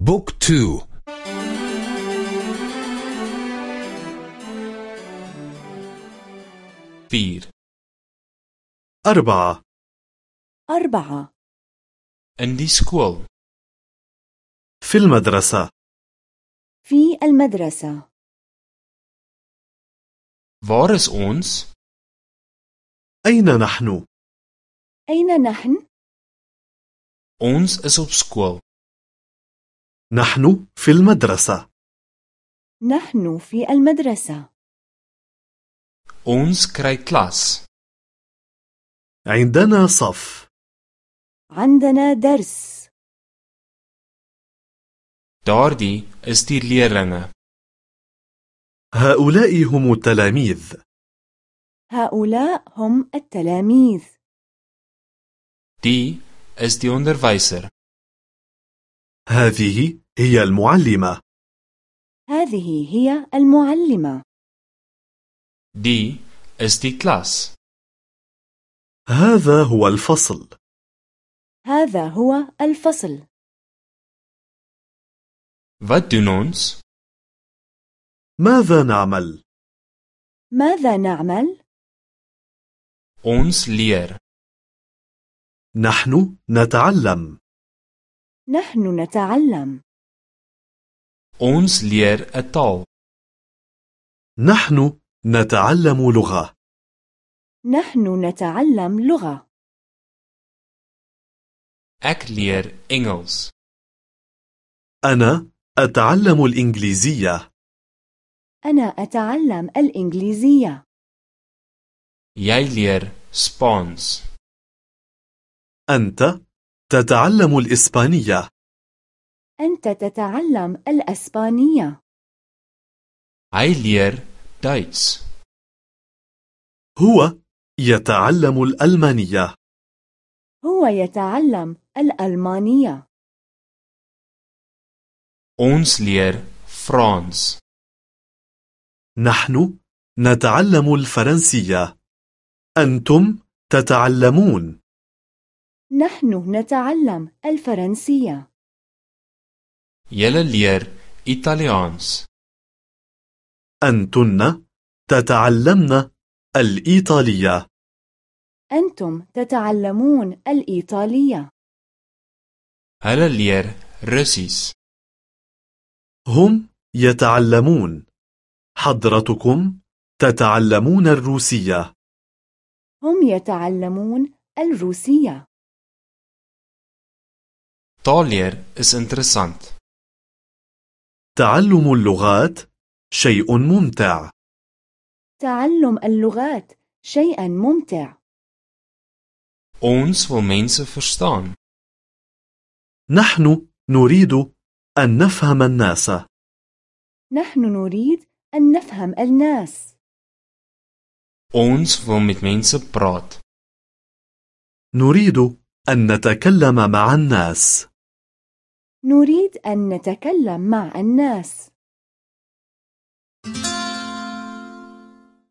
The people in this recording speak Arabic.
boek toe. vier. أربعة. أربعة. in die skool في المدرسة. في المدرسة. Is ons? أين نحن؟ أين نحن؟ is op skool نحن في المدرسة. نحن في المدرسة. Ons kry klas. عندنا صف. عندنا درس. Daardie is die leerlinge. هؤلاء هم التلاميذ. هؤلاء هم التلاميذ. Die is die onderwyser. هذه هي المعلمة. هذه هي المعلمة. Die is die klas هذا هو الفصل. هذا هو الفصل. Wat doen ons ماذا نعمل؟ ماذا نعمل؟ ons leer. نحن نتعلم. نحن نتعلم. Ons leer 'n taal. نحن نتعلم لغة. نحن نتعلم لغة. Ek leer Engels. أنا أتعلم الإنجليزية. أنا أتعلم الإنجليزية. Jy leer Spaans. أنت تتعلم الإسبانية. أنت تتعلم الأسبانية. Hy leer Duits هو يتعلم الألمانية. هو يتعلم الألمانية. Ons leer Frans نحن نتعلم الفرنسية. أنتم تتعلمون. نحن نتعلم الفرنسية. Julle leer Italiaans. أنتن تتعلمن الإيطالية. أنتم تتعلمون الإيطالية. Leer Russies. هم يتعلمون. حضرتكم تتعلمون الروسية. هم يتعلمون الروسية. Taalleer is interessant. تعلم اللغات شيء ممتع. تعلم اللغات شيئا ممتع. Ons wil mense verstaan. نحن نريد أن نفهم الناس. نحن نريد أن نفهم الناس. Ons wil met mense praat. نريد أن نتكلم مع الناس. نريد أن نتكلم مع الناس.